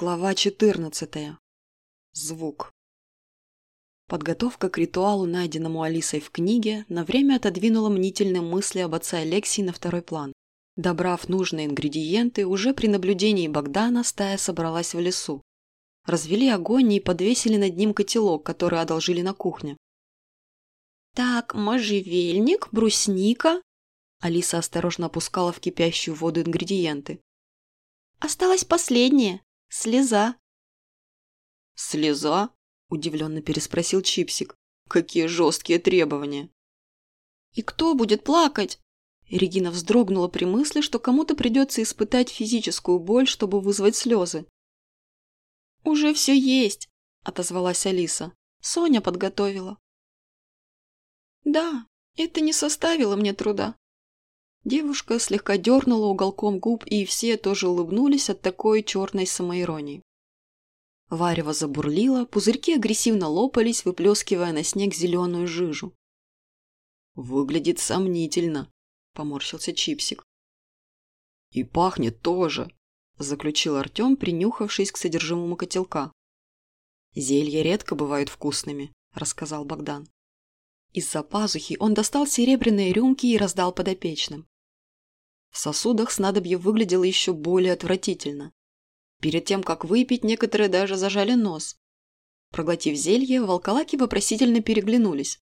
Глава 14. Звук. Подготовка к ритуалу, найденному Алисой в книге, на время отодвинула мнительные мысли об отце Алексии на второй план. Добрав нужные ингредиенты, уже при наблюдении Богдана стая собралась в лесу. Развели огонь и подвесили над ним котелок, который одолжили на кухне. «Так, можжевельник, брусника...» Алиса осторожно опускала в кипящую воду ингредиенты. «Осталось последнее. Слеза. Слеза? Удивленно переспросил Чипсик. Какие жесткие требования. И кто будет плакать? Регина вздрогнула при мысли, что кому-то придется испытать физическую боль, чтобы вызвать слезы. «Уже все есть», – отозвалась Алиса. «Соня подготовила». «Да, это не составило мне труда. Девушка слегка дернула уголком губ, и все тоже улыбнулись от такой черной самоиронии. Варево забурлила, пузырьки агрессивно лопались, выплескивая на снег зеленую жижу. «Выглядит сомнительно», – поморщился Чипсик. «И пахнет тоже», – заключил Артем, принюхавшись к содержимому котелка. «Зелья редко бывают вкусными», – рассказал Богдан. Из-за пазухи он достал серебряные рюмки и раздал подопечным. В сосудах снадобье выглядело еще более отвратительно. Перед тем, как выпить, некоторые даже зажали нос. Проглотив зелье, волколаки вопросительно переглянулись.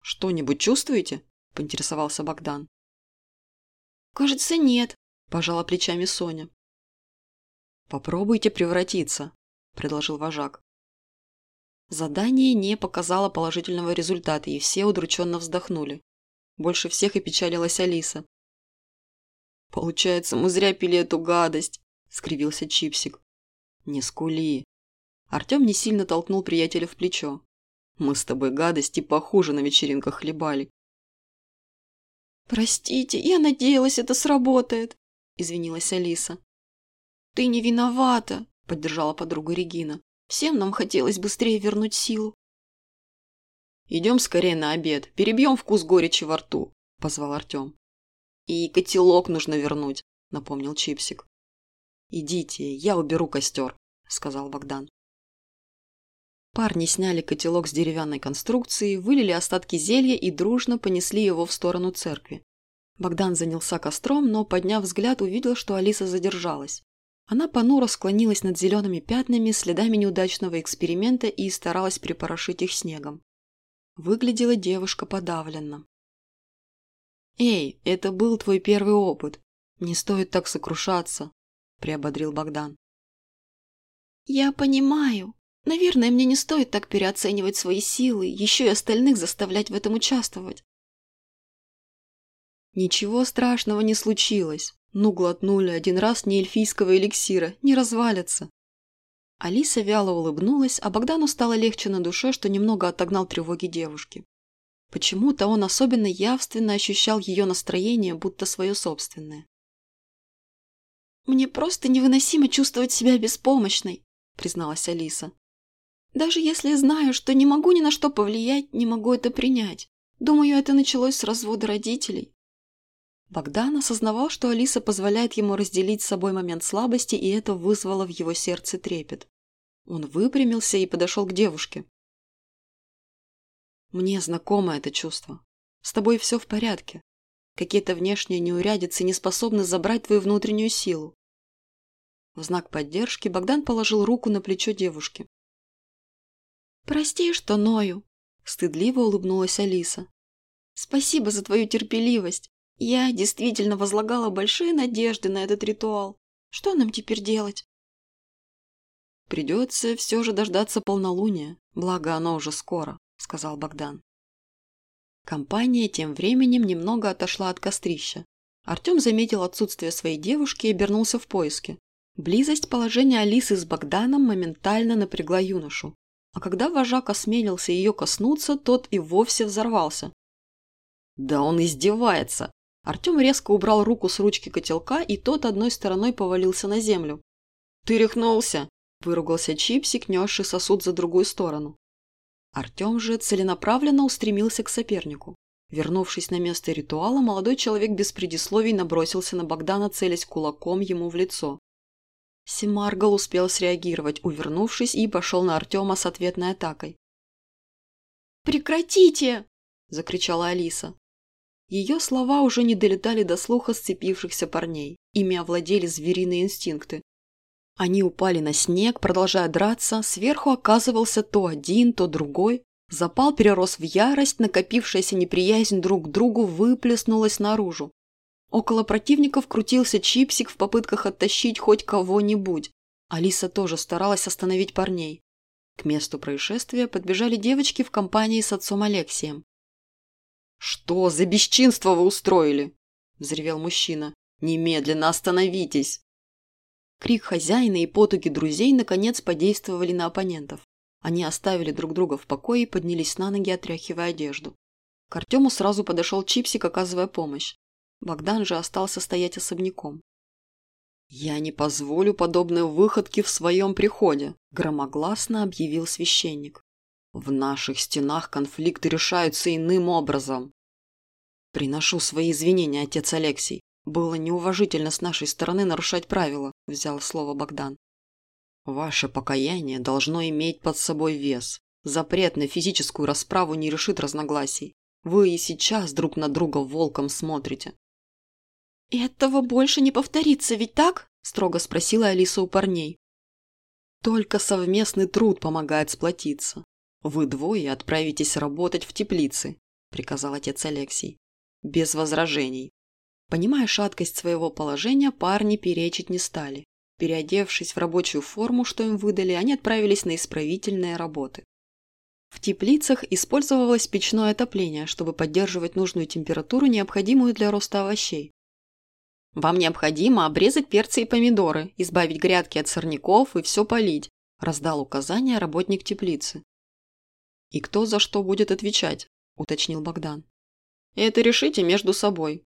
«Что-нибудь чувствуете?» – поинтересовался Богдан. «Кажется, нет», – пожала плечами Соня. «Попробуйте превратиться», – предложил вожак. Задание не показало положительного результата, и все удрученно вздохнули. Больше всех и печалилась Алиса. «Получается, мы зря пили эту гадость», – скривился Чипсик. «Не скули». Артем не сильно толкнул приятеля в плечо. «Мы с тобой гадости похуже на вечеринках хлебали». «Простите, я надеялась, это сработает», – извинилась Алиса. «Ты не виновата», – поддержала подруга Регина. Всем нам хотелось быстрее вернуть силу. «Идем скорее на обед, перебьем вкус горечи во рту», – позвал Артем. «И котелок нужно вернуть», – напомнил Чипсик. «Идите, я уберу костер», – сказал Богдан. Парни сняли котелок с деревянной конструкции, вылили остатки зелья и дружно понесли его в сторону церкви. Богдан занялся костром, но, подняв взгляд, увидел, что Алиса задержалась. Она понуро склонилась над зелеными пятнами, следами неудачного эксперимента и старалась припорошить их снегом. Выглядела девушка подавленно. «Эй, это был твой первый опыт. Не стоит так сокрушаться», – приободрил Богдан. «Я понимаю. Наверное, мне не стоит так переоценивать свои силы, еще и остальных заставлять в этом участвовать». «Ничего страшного не случилось. Ну, глотнули один раз не эльфийского эликсира, не развалится. Алиса вяло улыбнулась, а Богдану стало легче на душе, что немного отогнал тревоги девушки. Почему-то он особенно явственно ощущал ее настроение, будто свое собственное. «Мне просто невыносимо чувствовать себя беспомощной», – призналась Алиса. «Даже если знаю, что не могу ни на что повлиять, не могу это принять. Думаю, это началось с развода родителей. Богдан осознавал, что Алиса позволяет ему разделить с собой момент слабости, и это вызвало в его сердце трепет. Он выпрямился и подошел к девушке. «Мне знакомо это чувство. С тобой все в порядке. Какие-то внешние неурядицы не способны забрать твою внутреннюю силу». В знак поддержки Богдан положил руку на плечо девушки. «Прости, что ною», – стыдливо улыбнулась Алиса. «Спасибо за твою терпеливость. Я действительно возлагала большие надежды на этот ритуал. Что нам теперь делать? Придется все же дождаться полнолуния, благо оно уже скоро, сказал Богдан. Компания тем временем немного отошла от кострища. Артем заметил отсутствие своей девушки и обернулся в поиске. Близость положения Алисы с Богданом моментально напрягла юношу. А когда вожак осмелился ее коснуться, тот и вовсе взорвался. «Да он издевается!» Артем резко убрал руку с ручки котелка, и тот одной стороной повалился на землю. «Ты рехнулся!» – выругался Чипсик, несший сосуд за другую сторону. Артем же целенаправленно устремился к сопернику. Вернувшись на место ритуала, молодой человек без предисловий набросился на Богдана, целясь кулаком ему в лицо. Семаргал успел среагировать, увернувшись, и пошел на Артема с ответной атакой. «Прекратите!» – закричала Алиса. Ее слова уже не долетали до слуха сцепившихся парней. Ими овладели звериные инстинкты. Они упали на снег, продолжая драться, сверху оказывался то один, то другой. Запал перерос в ярость, накопившаяся неприязнь друг к другу выплеснулась наружу. Около противников крутился чипсик в попытках оттащить хоть кого-нибудь. Алиса тоже старалась остановить парней. К месту происшествия подбежали девочки в компании с отцом Алексием. «Что за бесчинство вы устроили?» – взревел мужчина. «Немедленно остановитесь!» Крик хозяина и потуги друзей наконец подействовали на оппонентов. Они оставили друг друга в покое и поднялись на ноги, отряхивая одежду. К Артему сразу подошел Чипсик, оказывая помощь. Богдан же остался стоять особняком. «Я не позволю подобной выходки в своем приходе», – громогласно объявил священник. В наших стенах конфликты решаются иным образом. Приношу свои извинения, отец Алексей. Было неуважительно с нашей стороны нарушать правила, взял слово Богдан. Ваше покаяние должно иметь под собой вес. Запрет на физическую расправу не решит разногласий. Вы и сейчас друг на друга волком смотрите. «Этого больше не повторится, ведь так?» – строго спросила Алиса у парней. Только совместный труд помогает сплотиться. «Вы двое отправитесь работать в теплицы», – приказал отец Алексей. «Без возражений». Понимая шаткость своего положения, парни перечить не стали. Переодевшись в рабочую форму, что им выдали, они отправились на исправительные работы. В теплицах использовалось печное отопление, чтобы поддерживать нужную температуру, необходимую для роста овощей. «Вам необходимо обрезать перцы и помидоры, избавить грядки от сорняков и все полить», – раздал указание работник теплицы. «И кто за что будет отвечать?» – уточнил Богдан. «Это решите между собой».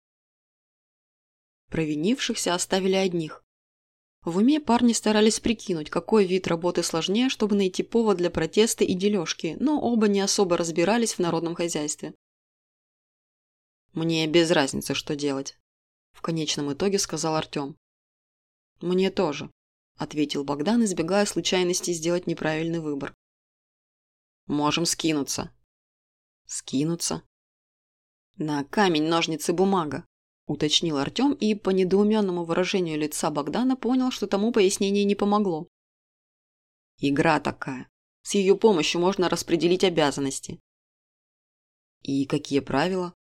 Провинившихся оставили одних. В уме парни старались прикинуть, какой вид работы сложнее, чтобы найти повод для протеста и дележки, но оба не особо разбирались в народном хозяйстве. «Мне без разницы, что делать», – в конечном итоге сказал Артем. «Мне тоже», – ответил Богдан, избегая случайности сделать неправильный выбор. Можем скинуться. Скинуться? На камень, ножницы, бумага, уточнил Артем и по недоуменному выражению лица Богдана понял, что тому пояснение не помогло. Игра такая. С ее помощью можно распределить обязанности. И какие правила?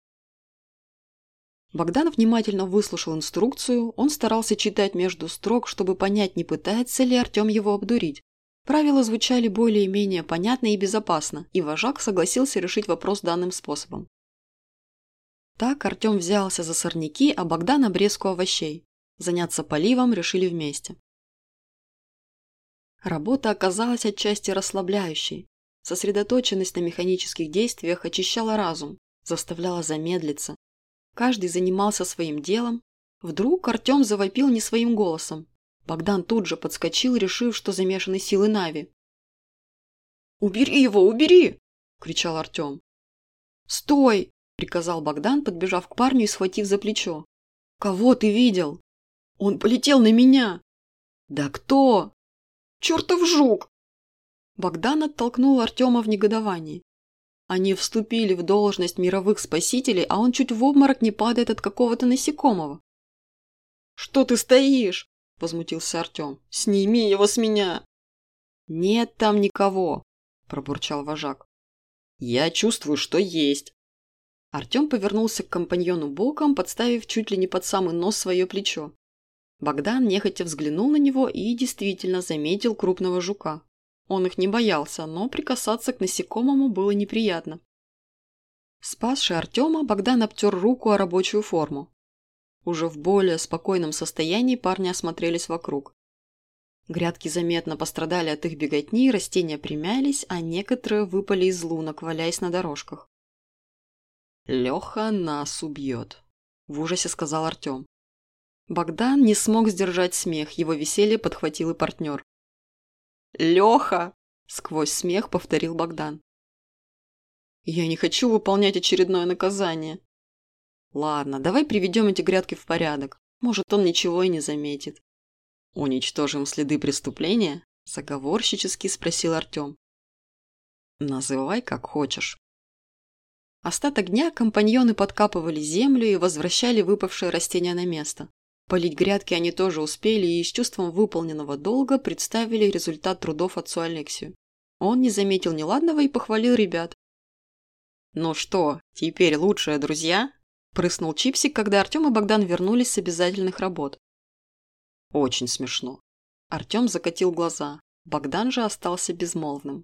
Богдан внимательно выслушал инструкцию, он старался читать между строк, чтобы понять, не пытается ли Артем его обдурить. Правила звучали более-менее понятно и безопасно, и вожак согласился решить вопрос данным способом. Так Артем взялся за сорняки, а Богдан – обрезку овощей. Заняться поливом решили вместе. Работа оказалась отчасти расслабляющей. Сосредоточенность на механических действиях очищала разум, заставляла замедлиться. Каждый занимался своим делом. Вдруг Артем завопил не своим голосом. Богдан тут же подскочил, решив, что замешаны силы Нави. «Убери его, убери!» – кричал Артем. «Стой!» – приказал Богдан, подбежав к парню и схватив за плечо. «Кого ты видел?» «Он полетел на меня!» «Да кто?» «Чертов жук!» Богдан оттолкнул Артема в негодовании. Они вступили в должность мировых спасителей, а он чуть в обморок не падает от какого-то насекомого. «Что ты стоишь?» – возмутился Артем. «Сними его с меня!» «Нет там никого!» – пробурчал вожак. «Я чувствую, что есть!» Артем повернулся к компаньону боком, подставив чуть ли не под самый нос свое плечо. Богдан нехотя взглянул на него и действительно заметил крупного жука. Он их не боялся, но прикасаться к насекомому было неприятно. Спасший Артема, Богдан обтер руку о рабочую форму. Уже в более спокойном состоянии парни осмотрелись вокруг. Грядки заметно пострадали от их беготни, растения примялись, а некоторые выпали из лунок, валяясь на дорожках. «Леха нас убьет», – в ужасе сказал Артем. Богдан не смог сдержать смех, его веселье подхватил и партнер. «Леха!» – сквозь смех повторил Богдан. «Я не хочу выполнять очередное наказание», Ладно, давай приведем эти грядки в порядок. Может, он ничего и не заметит. «Уничтожим следы преступления?» – заговорщически спросил Артем. «Называй как хочешь». Остаток дня компаньоны подкапывали землю и возвращали выпавшие растения на место. Полить грядки они тоже успели и с чувством выполненного долга представили результат трудов отцу Алексию. Он не заметил неладного и похвалил ребят. «Ну что, теперь лучшие друзья?» – прыснул Чипсик, когда Артем и Богдан вернулись с обязательных работ. «Очень смешно». Артем закатил глаза. Богдан же остался безмолвным.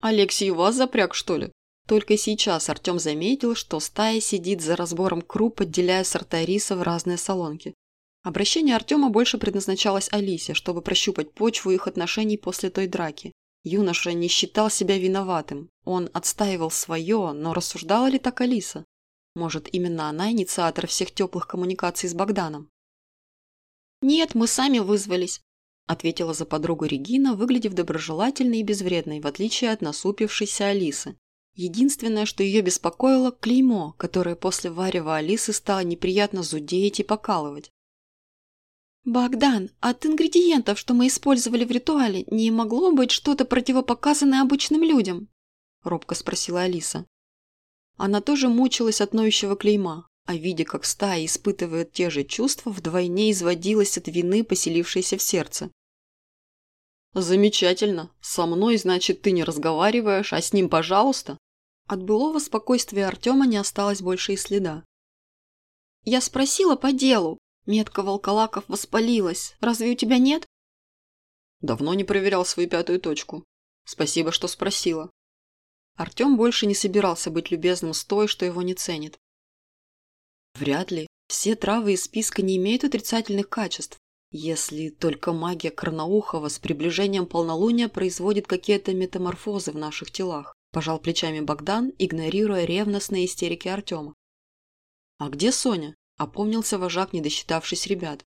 «Алексей вас запряг, что ли?» Только сейчас Артем заметил, что стая сидит за разбором круп, отделяя сорта риса в разные солонки. Обращение Артема больше предназначалось Алисе, чтобы прощупать почву их отношений после той драки. Юноша не считал себя виноватым. Он отстаивал свое, но рассуждала ли так Алиса? Может, именно она инициатор всех теплых коммуникаций с Богданом? «Нет, мы сами вызвались», – ответила за подругу Регина, выглядев доброжелательной и безвредной, в отличие от насупившейся Алисы. Единственное, что ее беспокоило – клеймо, которое после варева Алисы стало неприятно зудеть и покалывать. «Богдан, от ингредиентов, что мы использовали в ритуале, не могло быть что-то противопоказанное обычным людям?» – робко спросила Алиса. Она тоже мучилась от ноющего клейма, а видя, как стая испытывает те же чувства, вдвойне изводилась от вины, поселившейся в сердце. «Замечательно. Со мной, значит, ты не разговариваешь, а с ним, пожалуйста?» От былого спокойствия Артема не осталось больше и следа. «Я спросила по делу. Метка волколаков воспалилась. Разве у тебя нет?» «Давно не проверял свою пятую точку. Спасибо, что спросила». Артем больше не собирался быть любезным с той, что его не ценит. Вряд ли. Все травы из списка не имеют отрицательных качеств, если только магия Карнаухова с приближением полнолуния производит какие-то метаморфозы в наших телах. Пожал плечами Богдан, игнорируя ревностные истерики Артема. «А где Соня?» – опомнился вожак, не досчитавшись ребят.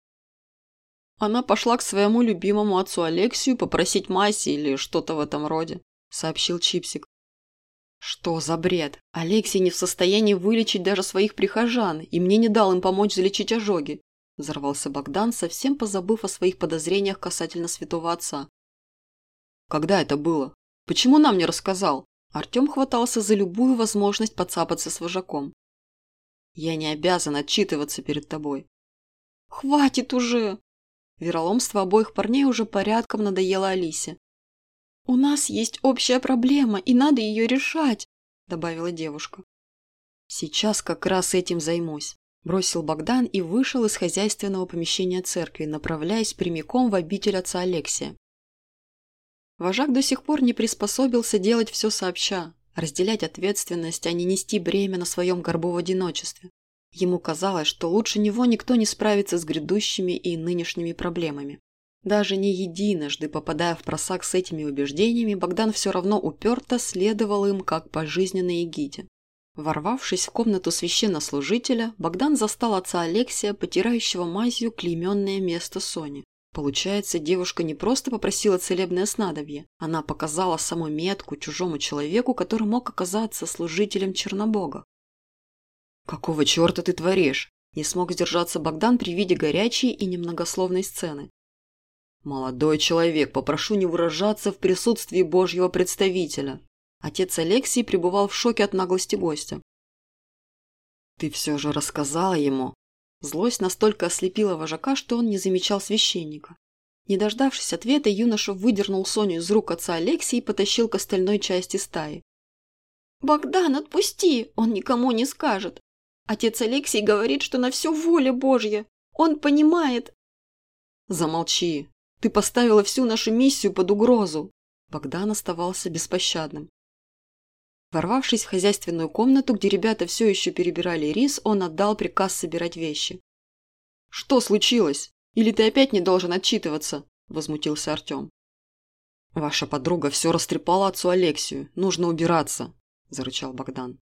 «Она пошла к своему любимому отцу Алексию попросить Маси или что-то в этом роде», – сообщил Чипсик. «Что за бред? Алексей не в состоянии вылечить даже своих прихожан, и мне не дал им помочь залечить ожоги», – взорвался Богдан, совсем позабыв о своих подозрениях касательно святого отца. «Когда это было? Почему нам не рассказал?» Артем хватался за любую возможность подцапаться с вожаком. «Я не обязан отчитываться перед тобой». «Хватит уже!» Вероломство обоих парней уже порядком надоело Алисе. «У нас есть общая проблема, и надо ее решать», – добавила девушка. «Сейчас как раз этим займусь», – бросил Богдан и вышел из хозяйственного помещения церкви, направляясь прямиком в обитель отца Алексия. Вожак до сих пор не приспособился делать все сообща, разделять ответственность, а не нести бремя на своем горбу в одиночестве. Ему казалось, что лучше него никто не справится с грядущими и нынешними проблемами. Даже не единожды попадая в просак с этими убеждениями, Богдан все равно уперто следовал им как по жизненной эгиде. Ворвавшись в комнату священнослужителя, Богдан застал отца Алексия, потирающего мазью клейменное место Сони. Получается, девушка не просто попросила целебное снадобье, она показала саму метку чужому человеку, который мог оказаться служителем Чернобога. «Какого черта ты творишь?» Не смог сдержаться Богдан при виде горячей и немногословной сцены. «Молодой человек, попрошу не выражаться в присутствии Божьего представителя». Отец Алексий пребывал в шоке от наглости гостя. «Ты все же рассказала ему?» Злость настолько ослепила вожака, что он не замечал священника. Не дождавшись ответа, юноша выдернул Соню из рук отца Алексия и потащил к остальной части стаи. «Богдан, отпусти! Он никому не скажет! Отец Алексей говорит, что на все воля Божья! Он понимает!» «Замолчи! Ты поставила всю нашу миссию под угрозу!» Богдан оставался беспощадным. Ворвавшись в хозяйственную комнату, где ребята все еще перебирали рис, он отдал приказ собирать вещи. «Что случилось? Или ты опять не должен отчитываться?» – возмутился Артем. «Ваша подруга все растрепала отцу Алексию. Нужно убираться», – зарычал Богдан.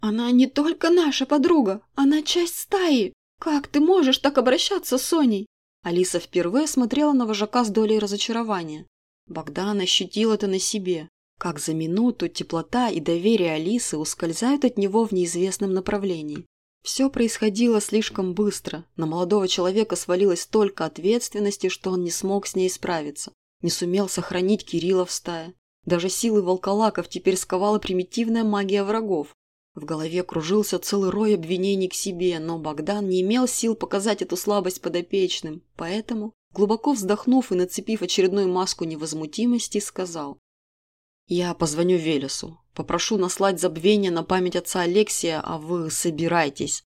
«Она не только наша подруга, она часть стаи. Как ты можешь так обращаться с Соней?» Алиса впервые смотрела на вожака с долей разочарования. Богдан ощутил это на себе. Как за минуту теплота и доверие Алисы ускользают от него в неизвестном направлении. Все происходило слишком быстро. На молодого человека свалилось столько ответственности, что он не смог с ней справиться. Не сумел сохранить Кирилла в стае. Даже силы волколаков теперь сковала примитивная магия врагов. В голове кружился целый рой обвинений к себе, но Богдан не имел сил показать эту слабость подопечным, поэтому, глубоко вздохнув и нацепив очередную маску невозмутимости, сказал «Я позвоню Велесу, попрошу наслать забвение на память отца Алексия, а вы собирайтесь».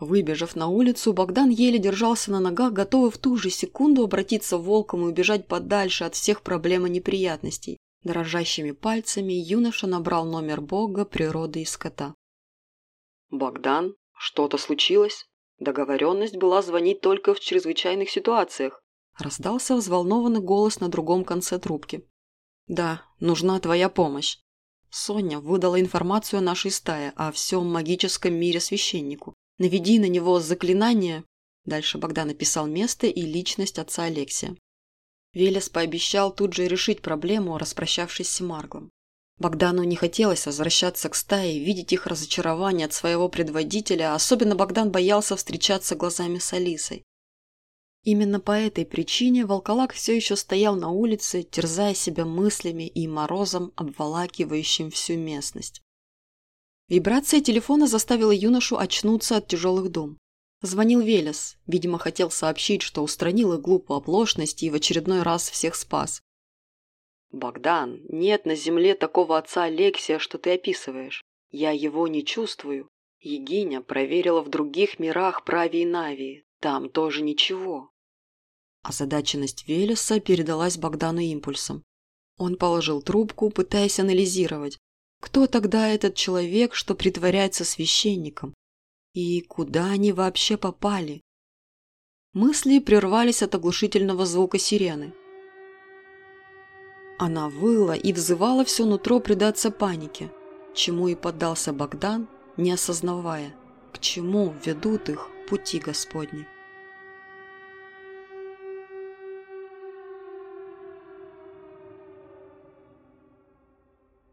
Выбежав на улицу, Богдан еле держался на ногах, готовый в ту же секунду обратиться волком и убежать подальше от всех проблем и неприятностей. Дрожащими пальцами юноша набрал номер бога, природы и скота. «Богдан, что-то случилось? Договоренность была звонить только в чрезвычайных ситуациях», раздался взволнованный голос на другом конце трубки. «Да, нужна твоя помощь». Соня выдала информацию о нашей стае, о всем магическом мире священнику. Наведи на него заклинание. Дальше Богдан написал место и личность отца Алексия. Велес пообещал тут же решить проблему, распрощавшись с Марглом. Богдану не хотелось возвращаться к стае, видеть их разочарование от своего предводителя, особенно Богдан боялся встречаться глазами с Алисой. Именно по этой причине волколак все еще стоял на улице, терзая себя мыслями и морозом, обволакивающим всю местность. Вибрация телефона заставила юношу очнуться от тяжелых дум. Звонил Велес. Видимо, хотел сообщить, что устранил их глупую оплошность и в очередной раз всех спас. «Богдан, нет на земле такого отца Алексия, что ты описываешь. Я его не чувствую. Егиня проверила в других мирах Прави и Навии. Там тоже ничего». Озадаченность Велеса передалась Богдану импульсом. Он положил трубку, пытаясь анализировать, кто тогда этот человек, что притворяется священником? И куда они вообще попали? Мысли прервались от оглушительного звука сирены. Она выла и взывала все нутро предаться панике, чему и поддался Богдан, не осознавая, к чему ведут их пути Господни.